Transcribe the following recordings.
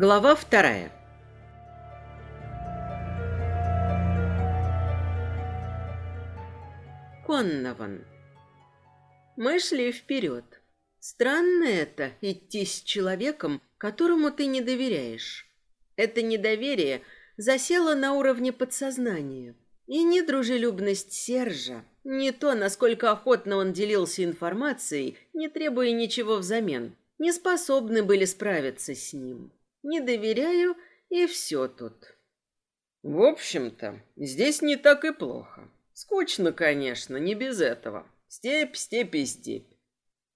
Глава вторая. Коннован. Мы шли вперед. Странно это — идти с человеком, которому ты не доверяешь. Это недоверие засело на уровне подсознания. И ни дружелюбность Сержа, ни то, насколько охотно он делился информацией, не требуя ничего взамен, не способны были справиться с ним. Не доверяю, и все тут. В общем-то, здесь не так и плохо. Скучно, конечно, не без этого. Степь, степь и степь.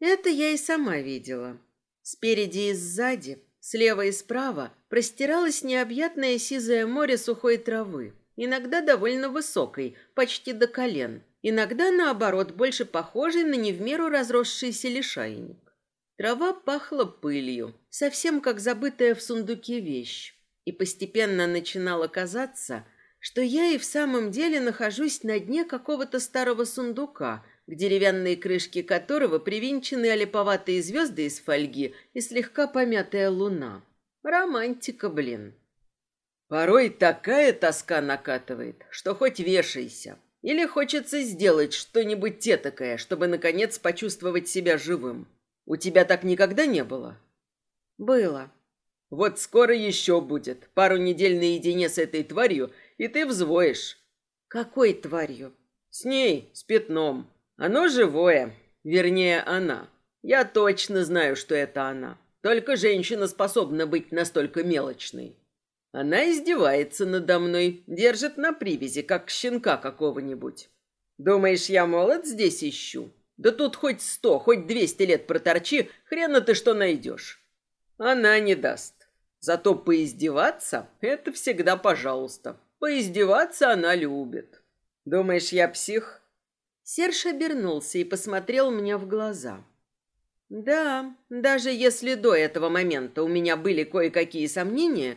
Это я и сама видела. Спереди и сзади, слева и справа простиралось необъятное сизое море сухой травы, иногда довольно высокой, почти до колен, иногда, наоборот, больше похожей на не в меру разросшийся лишайник. Трава пахла пылью, совсем как забытая в сундуке вещь, и постепенно начинало казаться, что я и в самом деле нахожусь на дне какого-то старого сундука, к деревянной крышке которого привинчены олиповатые звезды из фольги и слегка помятая луна. Романтика, блин. Порой такая тоска накатывает, что хоть вешайся. Или хочется сделать что-нибудь тетакое, чтобы, наконец, почувствовать себя живым. У тебя так никогда не было? Было. Вот скоро еще будет. Пару недель наедине с этой тварью, и ты взвоишь. Какой тварью? С ней, с пятном. Оно живое. Вернее, она. Я точно знаю, что это она. Только женщина способна быть настолько мелочной. Она издевается надо мной, держит на привязи, как щенка какого-нибудь. Думаешь, я молод здесь ищу? Да тут хоть сто, хоть двести лет проторчи, хрена ты что найдешь. Она не даст. Зато поиздеваться — это всегда пожалуйста. Поиздеваться она любит. Думаешь, я псих? Серж обернулся и посмотрел мне в глаза. Да, даже если до этого момента у меня были кое-какие сомнения,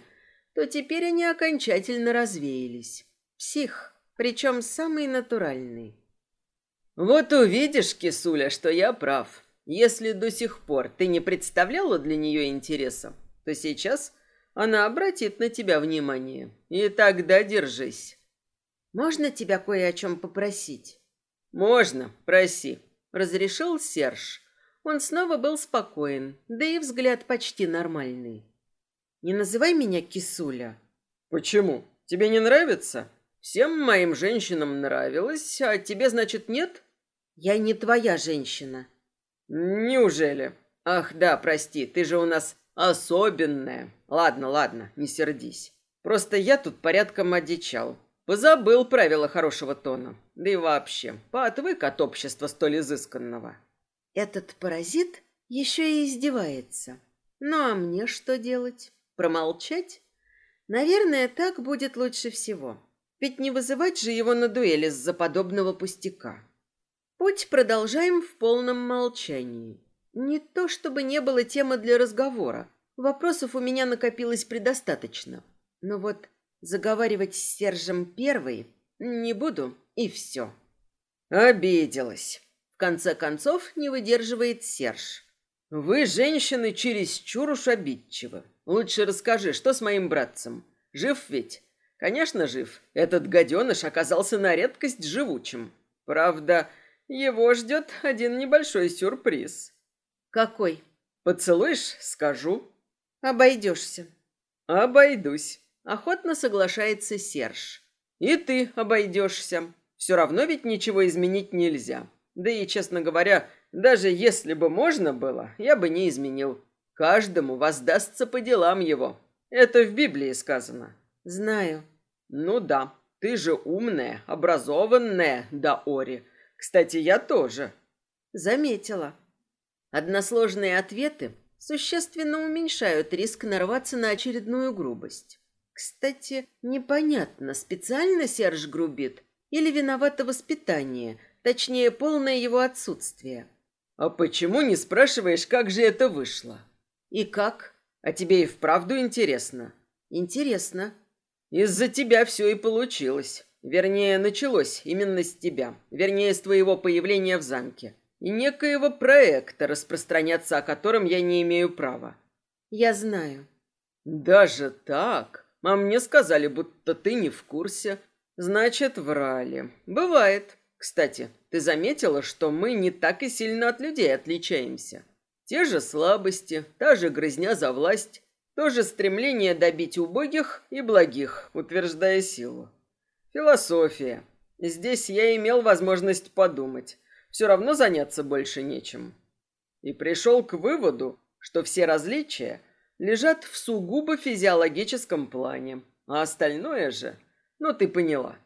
то теперь они окончательно развеялись. Псих, причем самый натуральный. Вот увидишь, кисуля, что я прав. Если до сих пор ты не представляла для нее интереса, то сейчас она обратит на тебя внимание. И тогда держись. Можно тебя кое о чем попросить? Можно, проси. Разрешил Серж. Он снова был спокоен, да и взгляд почти нормальный. Не называй меня кисуля. Почему? Тебе не нравится? Всем моим женщинам нравилось, а тебе, значит, нет? Я не твоя женщина. Неужели? Ах, да, прости, ты же у нас особенная. Ладно, ладно, не сердись. Просто я тут порядком одичал. Позабыл правила хорошего тона. Да и вообще, поотвык от общества столь изысканного. Этот паразит еще и издевается. Ну а мне что делать? Промолчать? Наверное, так будет лучше всего. Ведь не вызывать же его на дуэль из-за подобного пустяка. Путь продолжаем в полном молчании. Не то чтобы не было темы для разговора. Вопросов у меня накопилось предостаточно. Но вот заговаривать с Сержем первой не буду, и все. Обиделась. В конце концов, не выдерживает Серж. Вы, женщины, чересчур уж обидчивы. Лучше расскажи, что с моим братцем? Жив ведь? Конечно, жив. Этот гаденыш оказался на редкость живучим. Правда, его ждет один небольшой сюрприз. Какой? Поцелуешь, скажу. Обойдешься. Обойдусь. Охотно соглашается Серж. И ты обойдешься. Все равно ведь ничего изменить нельзя. Да и, честно говоря, даже если бы можно было, я бы не изменил. Каждому воздастся по делам его. Это в Библии сказано. Знаю. Ну да, ты же умная, образованная, да, Ори. Кстати, я тоже. Заметила. Односложные ответы существенно уменьшают риск нарваться на очередную грубость. Кстати, непонятно, специально Серж грубит или виновато воспитание, точнее, полное его отсутствие. А почему не спрашиваешь, как же это вышло? И как? А тебе и вправду интересно? Интересно. Из-за тебя все и получилось. Вернее, началось именно с тебя. Вернее, с твоего появления в замке. И некоего проекта, распространяться о котором я не имею права. Я знаю. Даже так? А мне сказали, будто ты не в курсе. Значит, врали. Бывает. Кстати, ты заметила, что мы не так и сильно от людей отличаемся? Те же слабости, та же грызня за власть, то же стремление добить убогих и благих, утверждая силу. Философия. Здесь я имел возможность подумать. Все равно заняться больше нечем. И пришел к выводу, что все различия лежат в сугубо физиологическом плане, а остальное же, ну ты поняла.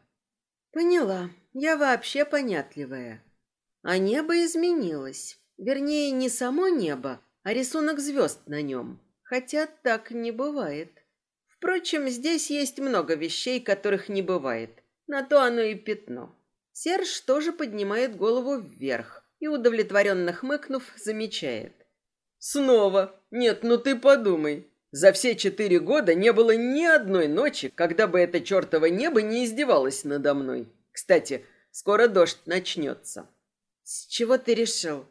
Поняла. Я вообще понятливая. А небо изменилось. Вернее, не само небо, а рисунок звезд на нем. Хотя так не бывает. Впрочем, здесь есть много вещей, которых не бывает. На то оно и пятно. Серж тоже поднимает голову вверх и, удовлетворенно хмыкнув, замечает. «Снова? Нет, ну ты подумай. За все четыре года не было ни одной ночи, когда бы это чертово небо не издевалось надо мной. Кстати, скоро дождь начнется». «С чего ты решил?»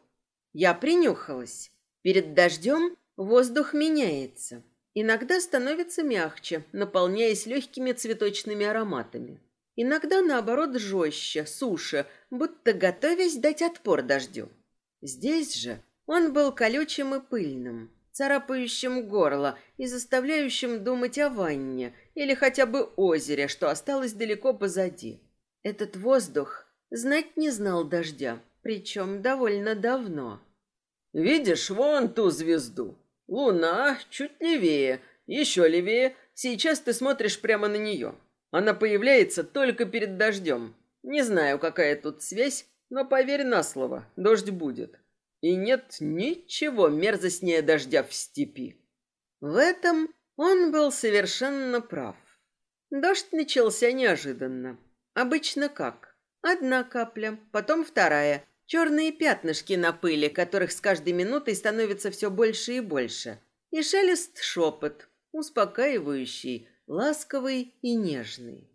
Я принюхалась. Перед дождем воздух меняется. Иногда становится мягче, наполняясь легкими цветочными ароматами. Иногда, наоборот, жестче, суше, будто готовясь дать отпор дождю. Здесь же он был колючим и пыльным, царапающим горло и заставляющим думать о ванне или хотя бы озере, что осталось далеко позади. Этот воздух знать не знал дождя, причем довольно давно. «Видишь вон ту звезду? Луна чуть левее, еще левее. Сейчас ты смотришь прямо на нее. Она появляется только перед дождем. Не знаю, какая тут связь, но поверь на слово, дождь будет. И нет ничего мерзостнее дождя в степи. В этом он был совершенно прав. Дождь начался неожиданно. Обычно как? Одна капля, потом вторая. Черные пятнышки на пыли, которых с каждой минутой становится все больше и больше. И шелест шепот, успокаивающий, ласковый и нежный.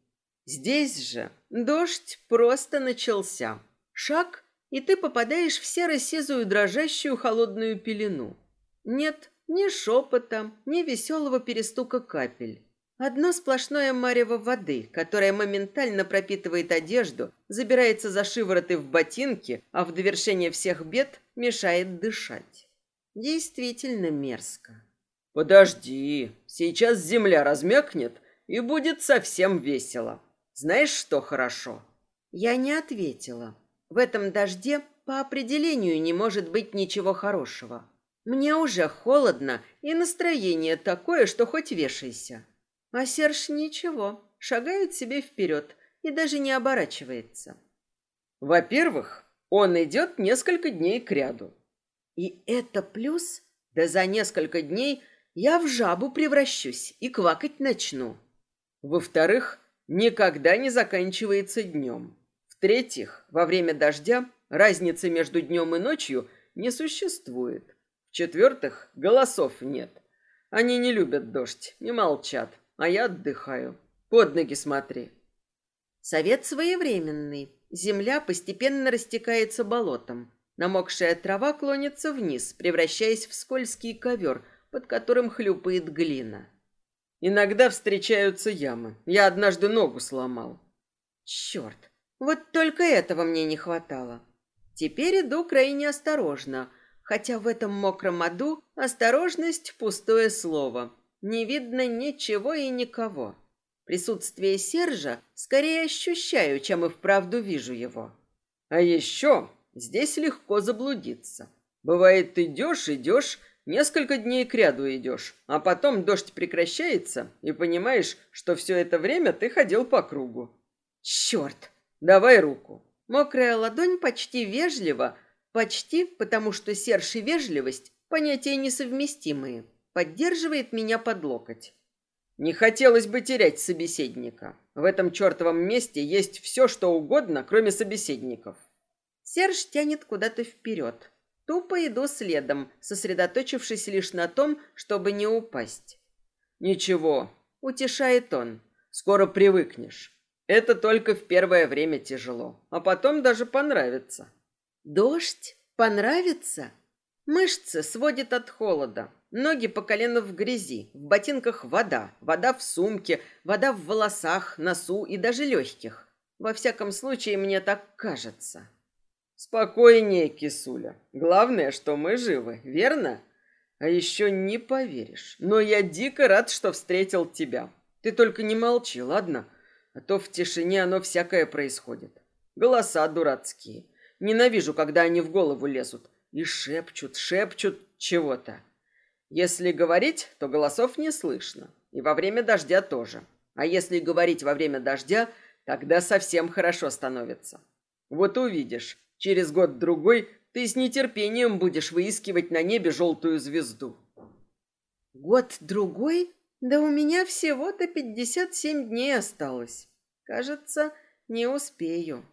Здесь же дождь просто начался. Шаг, и ты попадаешь в серо-сизую дрожащую холодную пелену. Нет ни шепота, ни веселого перестука капель. Одно сплошное марево воды, которое моментально пропитывает одежду, забирается за шивороты в ботинки, а в довершение всех бед мешает дышать. Действительно мерзко. Подожди, сейчас земля размякнет, и будет совсем весело. Знаешь, что хорошо? Я не ответила. В этом дожде по определению не может быть ничего хорошего. Мне уже холодно, и настроение такое, что хоть вешайся. А Серж ничего, шагает себе вперед и даже не оборачивается. Во-первых, он идет несколько дней кряду. И это плюс? Да за несколько дней я в жабу превращусь и квакать начну. Во-вторых, никогда не заканчивается днем. В-третьих, во время дождя разницы между днем и ночью не существует. В-четвертых, голосов нет. Они не любят дождь, не молчат, а я отдыхаю. Под ноги смотри. Совет своевременный. Земля постепенно растекается болотом. Намокшая трава клонится вниз, превращаясь в скользкий ковер – под которым хлюпает глина. Иногда встречаются ямы. Я однажды ногу сломал. Черт, вот только этого мне не хватало. Теперь иду крайне осторожно, хотя в этом мокром аду осторожность – пустое слово. Не видно ничего и никого. Присутствие Сержа скорее ощущаю, чем и вправду вижу его. А еще здесь легко заблудиться. Бывает, идешь, идешь, Несколько дней кряду идешь, а потом дождь прекращается, и понимаешь, что все это время ты ходил по кругу. Черт! Давай руку. Мокрая ладонь почти вежливо, почти, потому что серж и вежливость – понятия несовместимые, поддерживает меня под локоть. Не хотелось бы терять собеседника. В этом чертовом месте есть все, что угодно, кроме собеседников. Серж тянет куда-то вперед. Тупо иду следом, сосредоточившись лишь на том, чтобы не упасть. «Ничего», — утешает он, — «скоро привыкнешь. Это только в первое время тяжело, а потом даже понравится». «Дождь? Понравится?» Мышцы сводит от холода. Ноги по колено в грязи, в ботинках вода, вода в сумке, вода в волосах, носу и даже легких. Во всяком случае, мне так кажется. Спокойнее, кисуля. Главное, что мы живы, верно? А еще не поверишь, но я дико рад, что встретил тебя. Ты только не молчи, ладно? А то в тишине оно всякое происходит. Голоса дурацкие. Ненавижу, когда они в голову лезут и шепчут, шепчут чего-то. Если говорить, то голосов не слышно. И во время дождя тоже. А если говорить во время дождя, тогда совсем хорошо становится. Вот увидишь, через год-другой ты с нетерпением будешь выискивать на небе желтую звезду. Год-другой? Да у меня всего-то пятьдесят семь дней осталось. Кажется, не успею.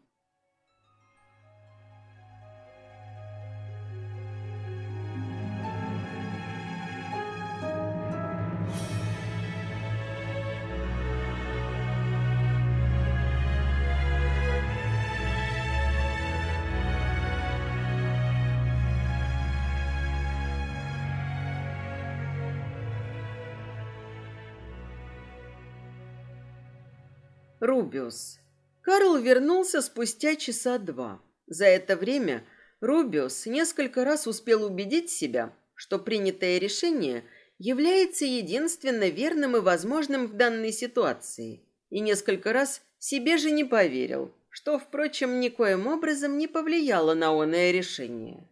Рубиус. Карл вернулся спустя часа два. За это время Рубиус несколько раз успел убедить себя, что принятое решение является единственно верным и возможным в данной ситуации. И несколько раз себе же не поверил, что, впрочем, никоим образом не повлияло на оное решение.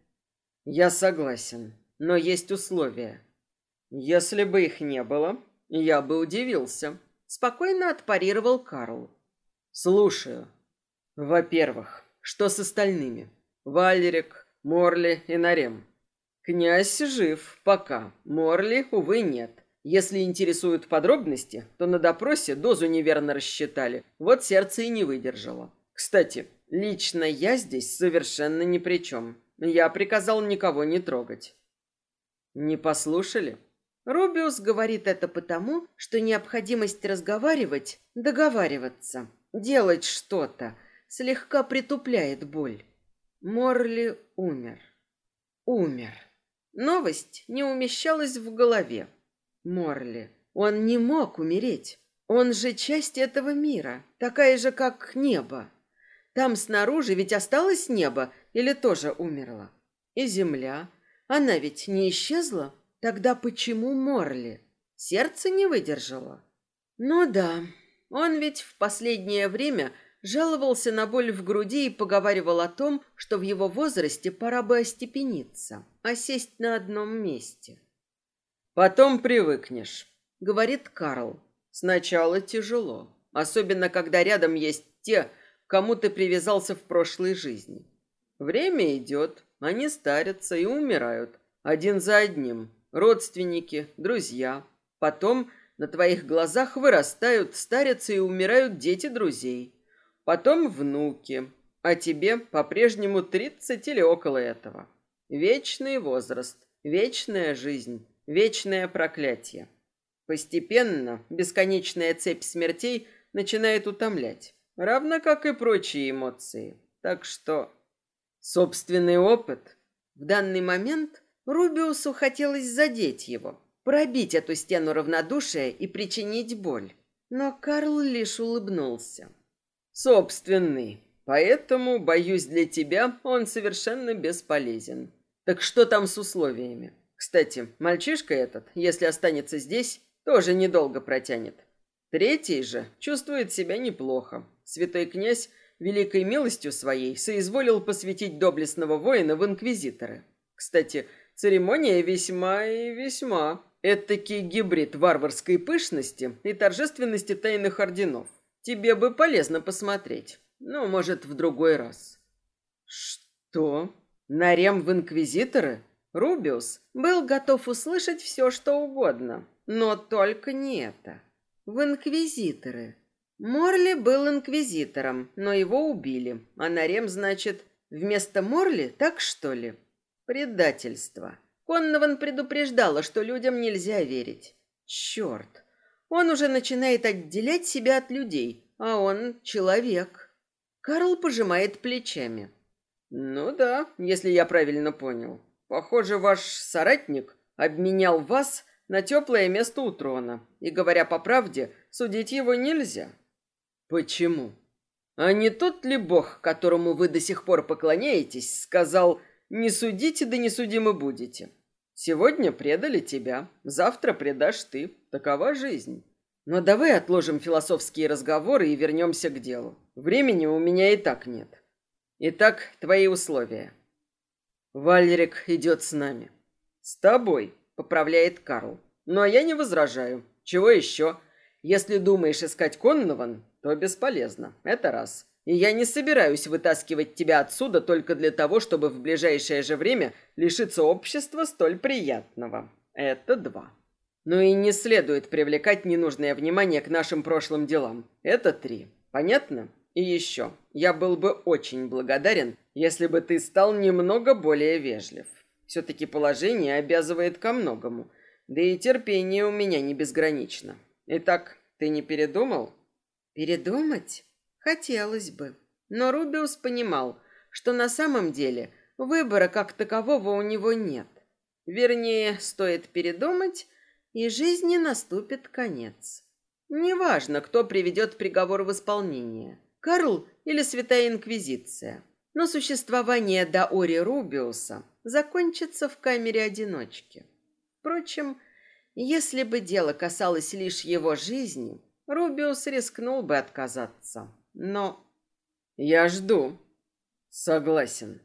«Я согласен, но есть условия. Если бы их не было, я бы удивился». Спокойно отпарировал Карл. Слушаю. Во-первых, что с остальными? Валерик, Морли и Нарем. Князь жив пока. Морли, увы, нет. Если интересуют подробности, то на допросе дозу неверно рассчитали. Вот сердце и не выдержало. Кстати, лично я здесь совершенно ни при чем. Я приказал никого не трогать. Не послушали? Рубиус говорит это потому, что необходимость разговаривать, договариваться, делать что-то слегка притупляет боль. Морли умер. Умер. Новость не умещалась в голове. Морли. Он не мог умереть. Он же часть этого мира, такая же, как небо. Там снаружи ведь осталось небо или тоже умерло? И земля. Она ведь не исчезла? Тогда почему Морли? Сердце не выдержало. Ну да, он ведь в последнее время жаловался на боль в груди и поговаривал о том, что в его возрасте пора бы остепениться, а сесть на одном месте. «Потом привыкнешь», — говорит Карл. «Сначала тяжело, особенно когда рядом есть те, кому ты привязался в прошлой жизни. Время идет, они старятся и умирают, один за одним, родственники, друзья. Потом на твоих глазах вырастают, старятся и умирают дети друзей. Потом внуки. А тебе по-прежнему тридцать или около этого. Вечный возраст, вечная жизнь, вечное проклятие. Постепенно бесконечная цепь смертей начинает утомлять, равно как и прочие эмоции. Так что собственный опыт в данный момент Рубиусу хотелось задеть его, пробить эту стену равнодушия и причинить боль. Но Карл лишь улыбнулся. «Собственный. Поэтому, боюсь, для тебя он совершенно бесполезен. Так что там с условиями? Кстати, мальчишка этот, если останется здесь, тоже недолго протянет. Третий же чувствует себя неплохо. Святой князь великой милостью своей соизволил посвятить доблестного воина в инквизиторы. Кстати, Церемония весьма и весьма. Этакий гибрид варварской пышности и торжественности тайных орденов. Тебе бы полезно посмотреть. Ну, может, в другой раз. Что? Нарем в инквизиторы? Рубиус был готов услышать все, что угодно. Но только не это. В инквизиторы. Морли был инквизитором, но его убили. А Нарем, значит, вместо Морли, так что ли? Предательство. Коннован предупреждала, что людям нельзя верить. Черт. Он уже начинает отделять себя от людей, а он человек. Карл пожимает плечами. Ну да, если я правильно понял. Похоже, ваш соратник обменял вас на теплое место у трона. И, говоря по правде, судить его нельзя. Почему? А не тот ли бог, которому вы до сих пор поклоняетесь, сказал «Не судите, да не судимы будете». Сегодня предали тебя, завтра предашь ты. Такова жизнь. Но давай отложим философские разговоры и вернемся к делу. Времени у меня и так нет. Итак, твои условия. Валерик идет с нами. С тобой, поправляет Карл. Но я не возражаю. Чего еще? Если думаешь искать Коннован, то бесполезно. Это раз. Я не собираюсь вытаскивать тебя отсюда только для того, чтобы в ближайшее же время лишиться общества столь приятного. Это два. Ну и не следует привлекать ненужное внимание к нашим прошлым делам. Это три. Понятно? И еще. Я был бы очень благодарен, если бы ты стал немного более вежлив. Все-таки положение обязывает ко многому. Да и терпение у меня не безгранично. Итак, ты не передумал? Передумать? Хотелось бы. Но Рубиус понимал, что на самом деле выбора как такового у него нет. Вернее, стоит передумать, и жизни наступит конец. Неважно, кто приведет приговор в исполнение, Карл или Святая Инквизиция. Но существование Даори Рубиуса закончится в камере одиночки. Впрочем, если бы дело касалось лишь его жизни, Рубиус рискнул бы отказаться. Но... Я жду. Согласен.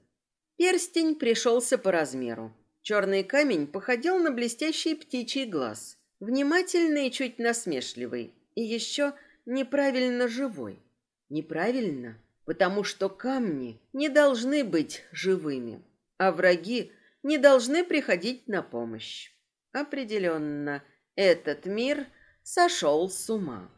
Перстень пришелся по размеру. Черный камень походил на блестящий птичий глаз. Внимательный и чуть насмешливый. И еще неправильно живой. Неправильно, потому что камни не должны быть живыми, а враги не должны приходить на помощь. Определенно, этот мир сошел с ума.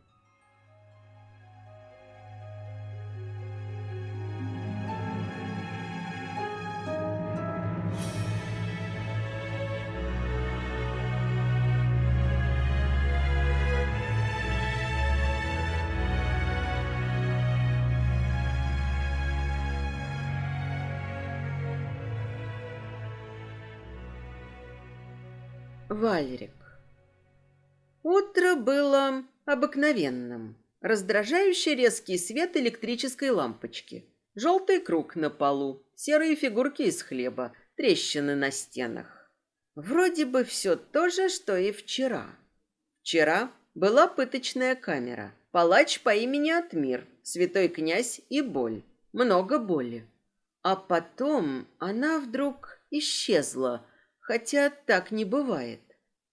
Валерик. Утро было обыкновенным. Раздражающий резкий свет электрической лампочки. Желтый круг на полу, серые фигурки из хлеба, трещины на стенах. Вроде бы все то же, что и вчера. Вчера была пыточная камера, палач по имени Атмир, святой князь и боль. Много боли. А потом она вдруг исчезла, хотя так не бывает.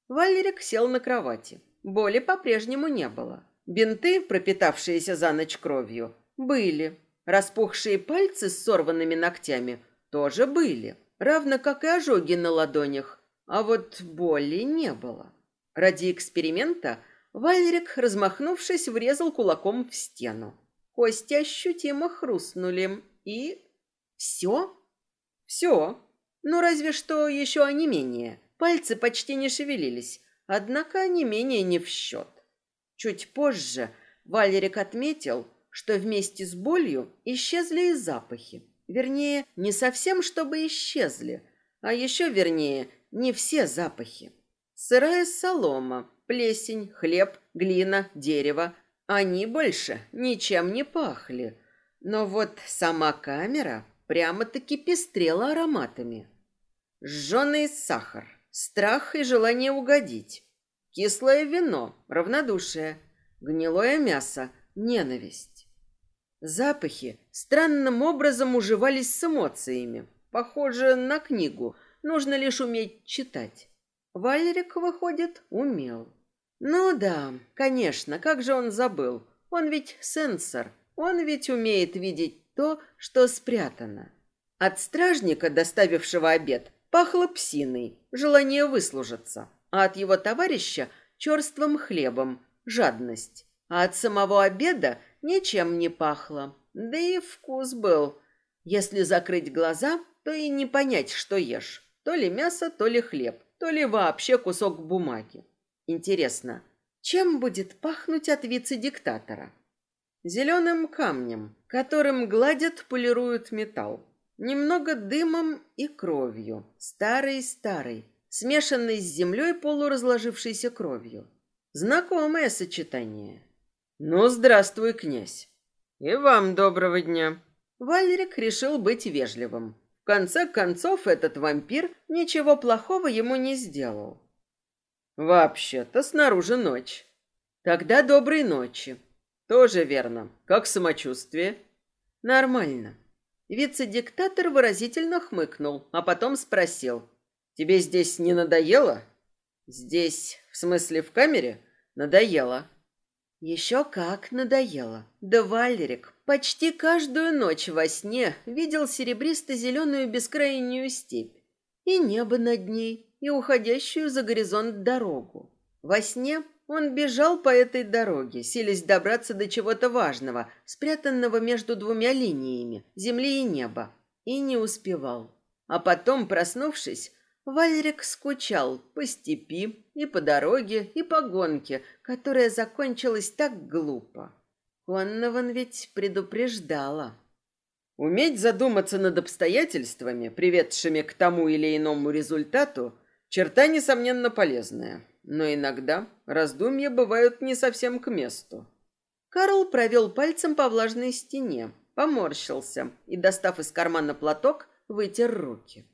Валерик сел на кровати. Боли по-прежнему не было. Бинты, пропитавшиеся за ночь кровью, были. Распухшие пальцы с сорванными ногтями тоже были, равно как и ожоги на ладонях. А вот боли не было. Ради эксперимента Валерик, размахнувшись, врезал кулаком в стену. Кости ощутимо хрустнули. И... все? Все. Ну, разве что еще онемение. Пальцы почти не шевелились, однако не менее не в счет. Чуть позже Валерик отметил, что вместе с болью исчезли и запахи. Вернее, не совсем чтобы исчезли, а еще вернее, не все запахи. Сырая солома, плесень, хлеб, глина, дерево. Они больше ничем не пахли. Но вот сама камера прямо-таки пестрела ароматами. Жженый сахар, Страх и желание угодить. Кислое вино, равнодушие. Гнилое мясо, ненависть. Запахи странным образом уживались с эмоциями. Похоже на книгу. Нужно лишь уметь читать. Валерик, выходит, умел. Ну да, конечно, как же он забыл. Он ведь сенсор. Он ведь умеет видеть то, что спрятано. От стражника, доставившего обед, Пахло псиной, желание выслужиться, а от его товарища черствым хлебом, жадность. А от самого обеда ничем не пахло. Да и вкус был. Если закрыть глаза, то и не понять, что ешь. То ли мясо, то ли хлеб, то ли вообще кусок бумаги. Интересно, чем будет пахнуть от вице-диктатора? Зеленым камнем, которым гладят, полируют металл. Немного дымом и кровью. Старый-старый. смешанный с землей полуразложившейся кровью. Знакомое сочетание. «Ну, здравствуй, князь!» «И вам доброго дня!» Валерик решил быть вежливым. В конце концов, этот вампир ничего плохого ему не сделал. «Вообще-то снаружи ночь». «Тогда доброй ночи». «Тоже верно. Как самочувствие?» «Нормально». Вице-диктатор выразительно хмыкнул, а потом спросил. «Тебе здесь не надоело?» «Здесь, в смысле в камере?» «Надоело». Еще как надоело. Да Валерик почти каждую ночь во сне видел серебристо-зеленую бескрайнюю степь. И небо над ней, и уходящую за горизонт дорогу. Во сне он бежал по этой дороге, силясь добраться до чего-то важного, спрятанного между двумя линиями, земли и неба, и не успевал. А потом, проснувшись, Валерик скучал по степи и по дороге, и по гонке, которая закончилась так глупо. Коннован ведь предупреждала. Уметь задуматься над обстоятельствами, приведшими к тому или иному результату, черта, несомненно, полезная. Но иногда раздумья бывают не совсем к месту. Карл провел пальцем по влажной стене, поморщился и, достав из кармана платок, вытер руки.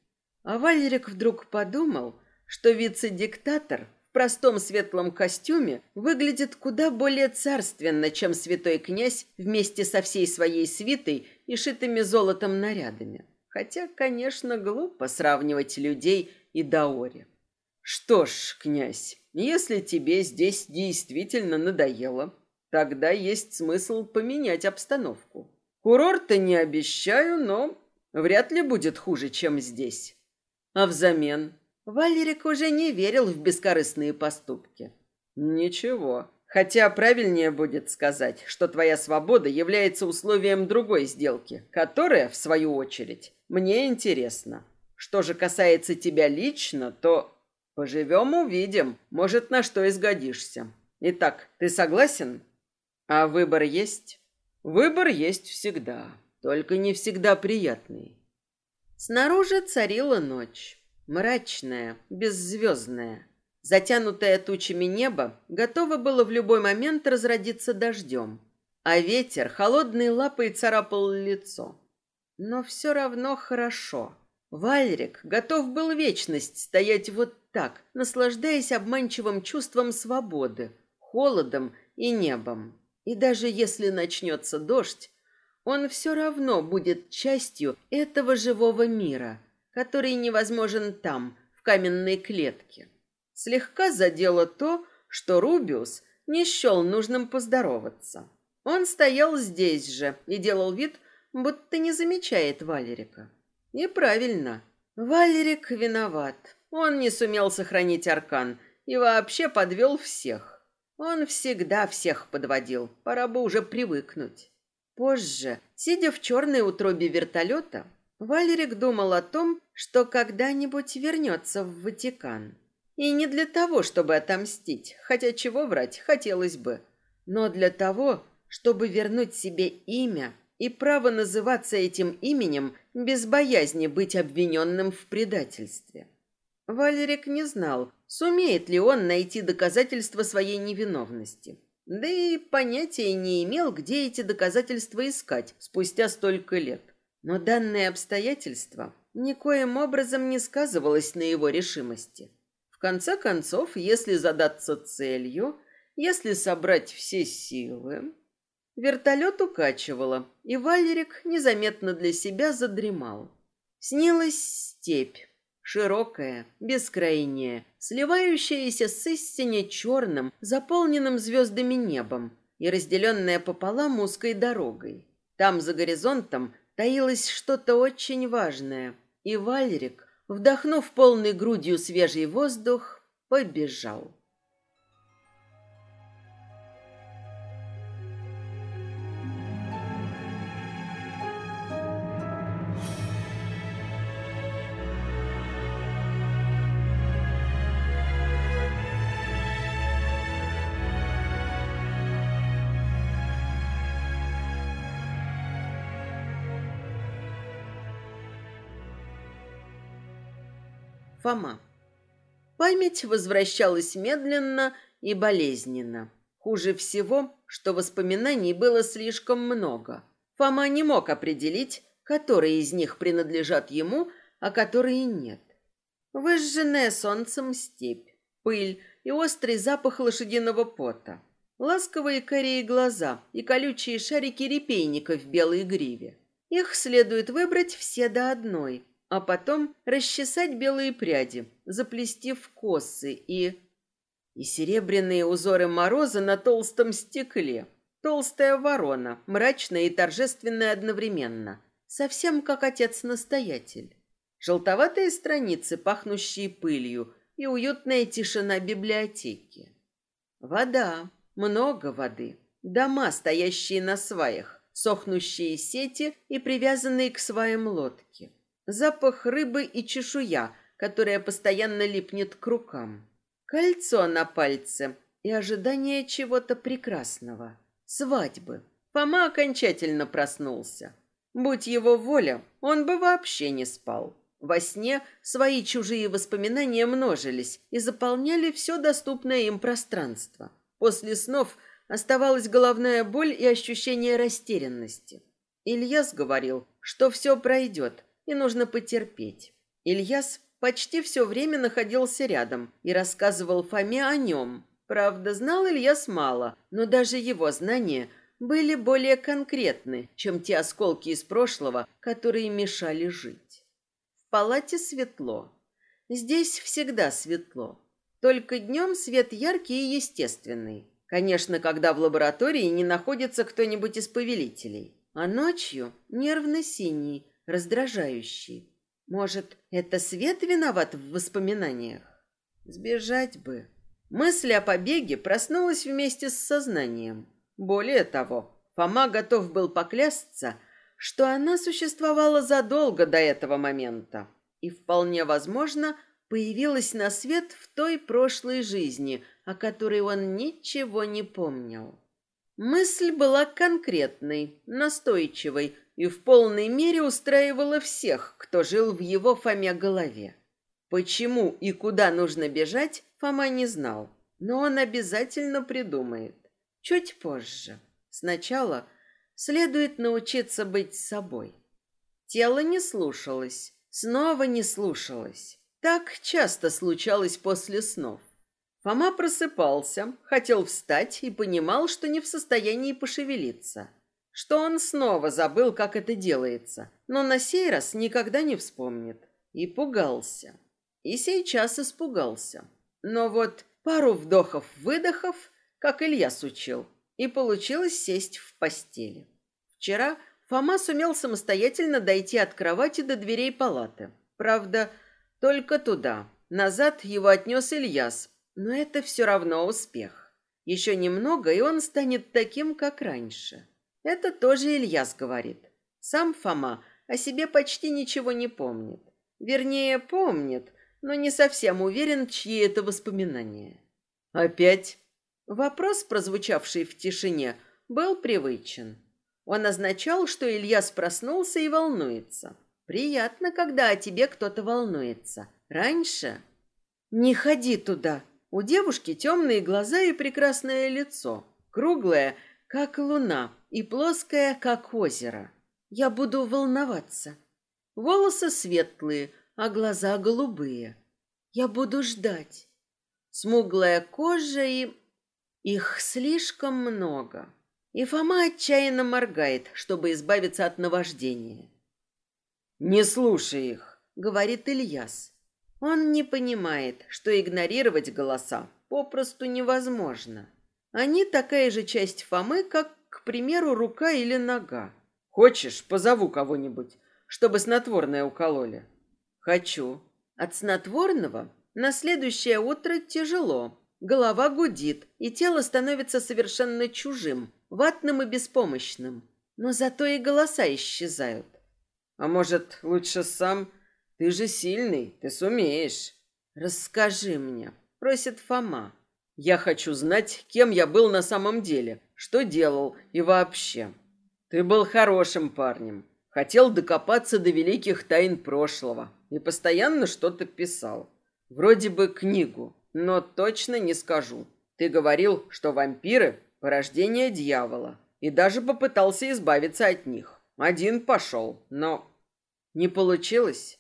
А Валерик вдруг подумал, что вице-диктатор в простом светлом костюме выглядит куда более царственно, чем святой князь вместе со всей своей свитой и шитыми золотом нарядами. Хотя, конечно, глупо сравнивать людей и Даори. Что ж, князь, если тебе здесь действительно надоело, тогда есть смысл поменять обстановку. Курорта не обещаю, но вряд ли будет хуже, чем здесь. А взамен Валерик уже не верил в бескорыстные поступки. Ничего. Хотя правильнее будет сказать, что твоя свобода является условием другой сделки, которая, в свою очередь, мне интересна. Что же касается тебя лично, то поживем увидим, может, на что изгодишься. Итак, ты согласен? А выбор есть? Выбор есть всегда, только не всегда приятный. Снаружи царила ночь, мрачная, беззвездная. Затянутое тучами небо готово было в любой момент разродиться дождем, а ветер холодной лапой царапал лицо. Но все равно хорошо. Вальрик готов был вечность стоять вот так, наслаждаясь обманчивым чувством свободы, холодом и небом. И даже если начнется дождь, он все равно будет частью этого живого мира, который невозможен там, в каменной клетке. Слегка задело то, что Рубиус не счел нужным поздороваться. Он стоял здесь же и делал вид, будто не замечает Валерика. И правильно. Валерик виноват. Он не сумел сохранить аркан и вообще подвел всех. Он всегда всех подводил, пора бы уже привыкнуть. Позже, сидя в черной утробе вертолета, Валерик думал о том, что когда-нибудь вернется в Ватикан. И не для того, чтобы отомстить, хотя чего врать хотелось бы, но для того, чтобы вернуть себе имя и право называться этим именем без боязни быть обвиненным в предательстве. Валерик не знал, сумеет ли он найти доказательства своей невиновности. Да и понятия не имел, где эти доказательства искать спустя столько лет. Но данное обстоятельство никоим образом не сказывалось на его решимости. В конце концов, если задаться целью, если собрать все силы... Вертолет укачивало, и Валерик незаметно для себя задремал. Снилась степь, широкая, бескрайняя, сливающаяся с истине черным, заполненным звездами небом и разделенная пополам узкой дорогой. Там, за горизонтом, таилось что-то очень важное, и Вальрик, вдохнув полной грудью свежий воздух, побежал. Фома. Память возвращалась медленно и болезненно. Хуже всего, что воспоминаний было слишком много. Фома не мог определить, которые из них принадлежат ему, а которые нет. Выжженная солнцем степь, пыль и острый запах лошадиного пота, ласковые корей глаза и колючие шарики репейника в белой гриве. Их следует выбрать все до одной, а потом расчесать белые пряди, заплести в косы и... И серебряные узоры мороза на толстом стекле. Толстая ворона, мрачная и торжественная одновременно. Совсем как отец-настоятель. Желтоватые страницы, пахнущие пылью, и уютная тишина библиотеки. Вода, много воды. Дома, стоящие на сваях, сохнущие сети и привязанные к сваям лодки. Запах рыбы и чешуя, которая постоянно липнет к рукам. Кольцо на пальце и ожидание чего-то прекрасного. Свадьбы. Фома окончательно проснулся. Будь его воля, он бы вообще не спал. Во сне свои чужие воспоминания множились и заполняли все доступное им пространство. После снов оставалась головная боль и ощущение растерянности. Ильяс говорил, что все пройдет и нужно потерпеть. Ильяс почти все время находился рядом и рассказывал Фоме о нем. Правда, знал Ильяс мало, но даже его знания были более конкретны, чем те осколки из прошлого, которые мешали жить. В палате светло. Здесь всегда светло. Только днем свет яркий и естественный. Конечно, когда в лаборатории не находится кто-нибудь из повелителей. А ночью нервно-синий, раздражающий. Может, это свет виноват в воспоминаниях? Сбежать бы. Мысль о побеге проснулась вместе с сознанием. Более того, Фома готов был поклясться, что она существовала задолго до этого момента и, вполне возможно, появилась на свет в той прошлой жизни, о которой он ничего не помнил. Мысль была конкретной, настойчивой, и в полной мере устраивала всех, кто жил в его Фоме голове. Почему и куда нужно бежать, Фома не знал, но он обязательно придумает. Чуть позже. Сначала следует научиться быть собой. Тело не слушалось, снова не слушалось. Так часто случалось после снов. Фома просыпался, хотел встать и понимал, что не в состоянии пошевелиться – что он снова забыл, как это делается, но на сей раз никогда не вспомнит. И пугался. И сейчас испугался. Но вот пару вдохов-выдохов, как Илья сучил, и получилось сесть в постели. Вчера Фома сумел самостоятельно дойти от кровати до дверей палаты. Правда, только туда. Назад его отнес Ильяс, но это все равно успех. Еще немного, и он станет таким, как раньше. Это тоже Ильяс говорит. Сам Фома о себе почти ничего не помнит. Вернее, помнит, но не совсем уверен, чьи это воспоминания. Опять? Вопрос, прозвучавший в тишине, был привычен. Он означал, что Ильяс проснулся и волнуется. Приятно, когда о тебе кто-то волнуется. Раньше... Не ходи туда. У девушки темные глаза и прекрасное лицо. Круглое, как луна, и плоская, как озеро. Я буду волноваться. Волосы светлые, а глаза голубые. Я буду ждать. Смуглая кожа и... Их слишком много. И Фома отчаянно моргает, чтобы избавиться от наваждения. «Не слушай их», — говорит Ильяс. Он не понимает, что игнорировать голоса попросту невозможно. Они такая же часть Фомы, как к примеру, рука или нога. Хочешь, позову кого-нибудь, чтобы снотворное укололи? Хочу. От снотворного на следующее утро тяжело. Голова гудит, и тело становится совершенно чужим, ватным и беспомощным. Но зато и голоса исчезают. А может, лучше сам? Ты же сильный, ты сумеешь. Расскажи мне, просит Фома. Я хочу знать, кем я был на самом деле, что делал и вообще. Ты был хорошим парнем, хотел докопаться до великих тайн прошлого и постоянно что-то писал. Вроде бы книгу, но точно не скажу. Ты говорил, что вампиры – порождение дьявола, и даже попытался избавиться от них. Один пошел, но не получилось.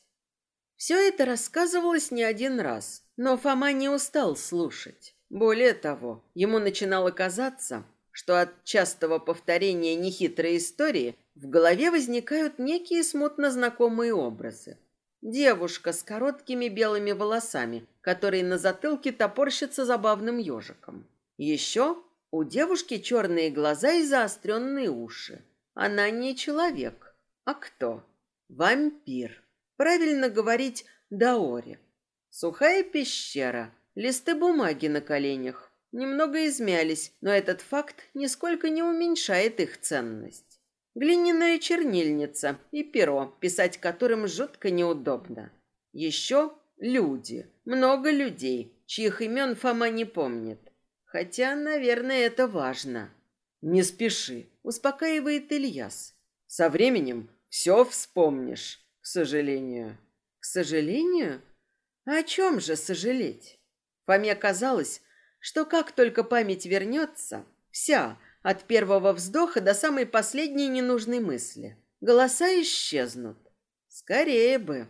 Все это рассказывалось не один раз, но Фома не устал слушать. Более того, ему начинало казаться, что от частого повторения нехитрой истории в голове возникают некие смутно знакомые образы. Девушка с короткими белыми волосами, который на затылке топорщится забавным ежиком. Еще у девушки черные глаза и заостренные уши. Она не человек. А кто? Вампир. Правильно говорить Даори. Сухая пещера, листы бумаги на коленях. Немного измялись, но этот факт нисколько не уменьшает их ценность. Глиняная чернильница и перо, писать которым жутко неудобно. Еще люди, много людей, чьих имен Фома не помнит. Хотя, наверное, это важно. Не спеши, успокаивает Ильяс. Со временем все вспомнишь, к сожалению. К сожалению? О чем же сожалеть? Фоме казалось, что как только память вернется, вся, от первого вздоха до самой последней ненужной мысли, голоса исчезнут. Скорее бы.